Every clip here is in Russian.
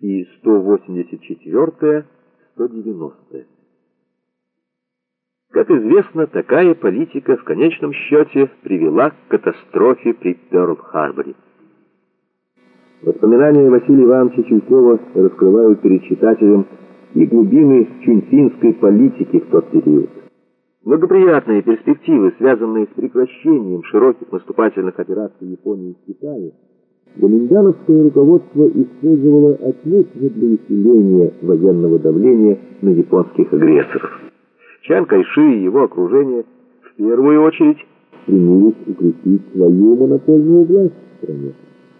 и 184-190. Как известно, такая политика в конечном счете привела к катастрофе при Пёрл-Харборе. Воспоминания Василия Ивановича Чуйкова раскрывают перед читателем и глубины чунцинской политики в тот период. Благоприятные перспективы, связанные с прекращением широких наступательных операций Японии и Китая, Гоминдановское руководство использовало отнюдь для усиления военного давления на японских агрессоров. Чан Кайши и его окружение в первую очередь стремились укрепить свою монопольную власть в стране.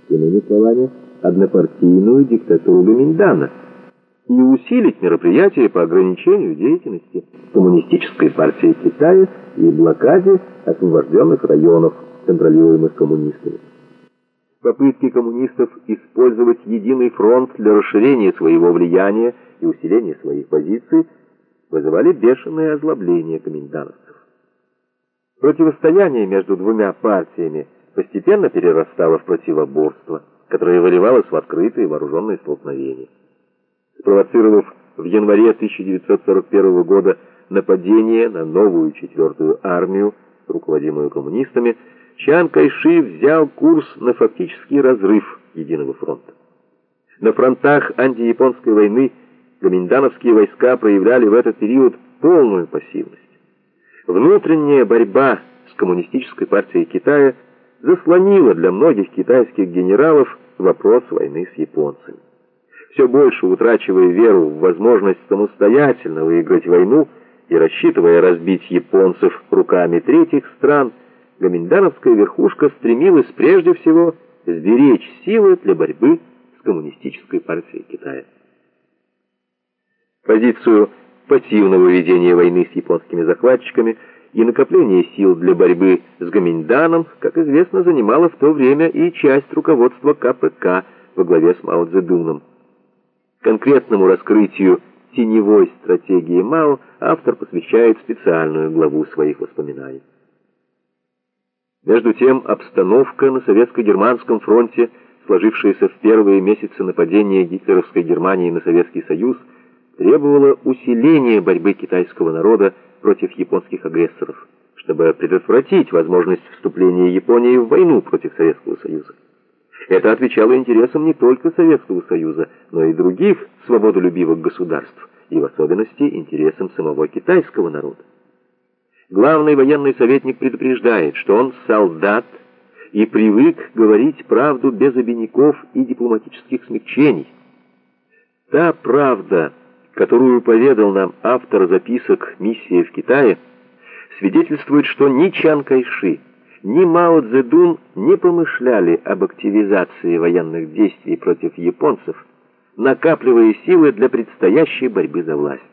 Иными словами, однопартийную диктатуру Гоминдана и усилить мероприятия по ограничению деятельности Коммунистической партии Китая и блокаде освобожденных районов, контролируемых коммунистами. Попытки коммунистов использовать единый фронт для расширения своего влияния и усиления своих позиций вызывали бешеное озлобление комендантов. Противостояние между двумя партиями постепенно перерастало в противоборство, которое выливалось в открытые вооруженные столкновения. Спровоцировав в январе 1941 года нападение на новую четвертую армию, руководимую коммунистами, Чан Кайши взял курс на фактический разрыв единого фронта. На фронтах антияпонской войны гоминдановские войска проявляли в этот период полную пассивность. Внутренняя борьба с коммунистической партией Китая заслонила для многих китайских генералов вопрос войны с японцами. Все больше утрачивая веру в возможность самостоятельно выиграть войну и рассчитывая разбить японцев руками третьих стран, гоминдановская верхушка стремилась прежде всего сберечь силы для борьбы с коммунистической партией Китая. Позицию пассивного ведения войны с японскими захватчиками и накопления сил для борьбы с Гоминданом, как известно, занимала в то время и часть руководства КПК во главе с Мао Цзэдуном. Конкретному раскрытию теневой стратегии Мао автор посвящает специальную главу своих воспоминаний. Между тем, обстановка на советско-германском фронте, сложившаяся в первые месяцы нападения гитлеровской Германии на Советский Союз, требовала усиления борьбы китайского народа против японских агрессоров, чтобы предотвратить возможность вступления Японии в войну против Советского Союза. Это отвечало интересам не только Советского Союза, но и других свободолюбивых государств, и в особенности интересам самого китайского народа. Главный военный советник предупреждает, что он солдат и привык говорить правду без обиняков и дипломатических смягчений. Та правда, которую поведал нам автор записок «Миссия в Китае», свидетельствует, что ни Чан Кайши, ни Мао Цзэдун не помышляли об активизации военных действий против японцев, накапливая силы для предстоящей борьбы за власть.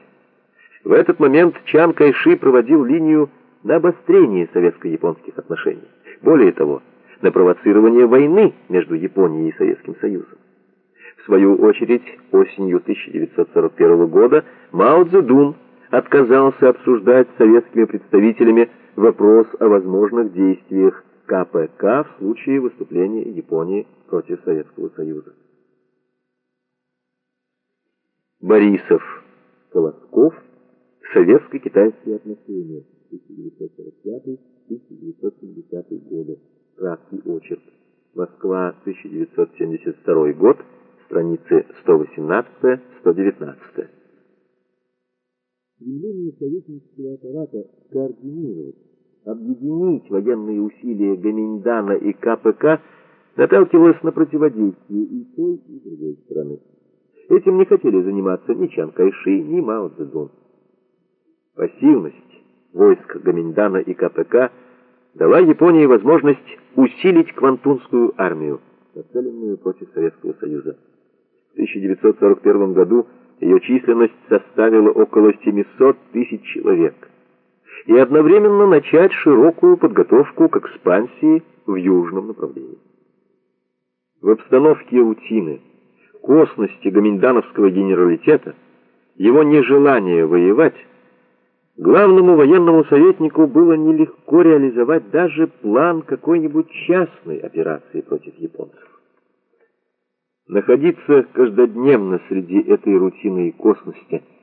В этот момент Чан Кайши проводил линию на обострение советско-японских отношений. Более того, на провоцирование войны между Японией и Советским Союзом. В свою очередь, осенью 1941 года Мао Цзэдун отказался обсуждать с советскими представителями вопрос о возможных действиях КПК в случае выступления Японии против Советского Союза. Борисов, Колосков, советско-китайские отношения 1945-1970 годы, краткий очерк, Москва, 1972 год, страницы 118-119. Стремление советнического аппарата координировать, объединить военные усилия Гаминьдана и КПК наталкивалось на противодействие и той, и другой стороны. Этим не хотели заниматься ни Чан Кайши, ни Мао Цзэдун. Пассивность войск Гаминьдана и КПК дала Японии возможность усилить Квантунскую армию, нацеленную против Советского Союза. В 1941 году ее численность составила около 700 тысяч человек, и одновременно начать широкую подготовку к экспансии в южном направлении. В обстановке Утины, косности гоминдановского генералитета, его нежелание воевать, главному военному советнику было нелегко реализовать даже план какой-нибудь частной операции против японцев. Находиться каждодневно среди этой рутины и косности –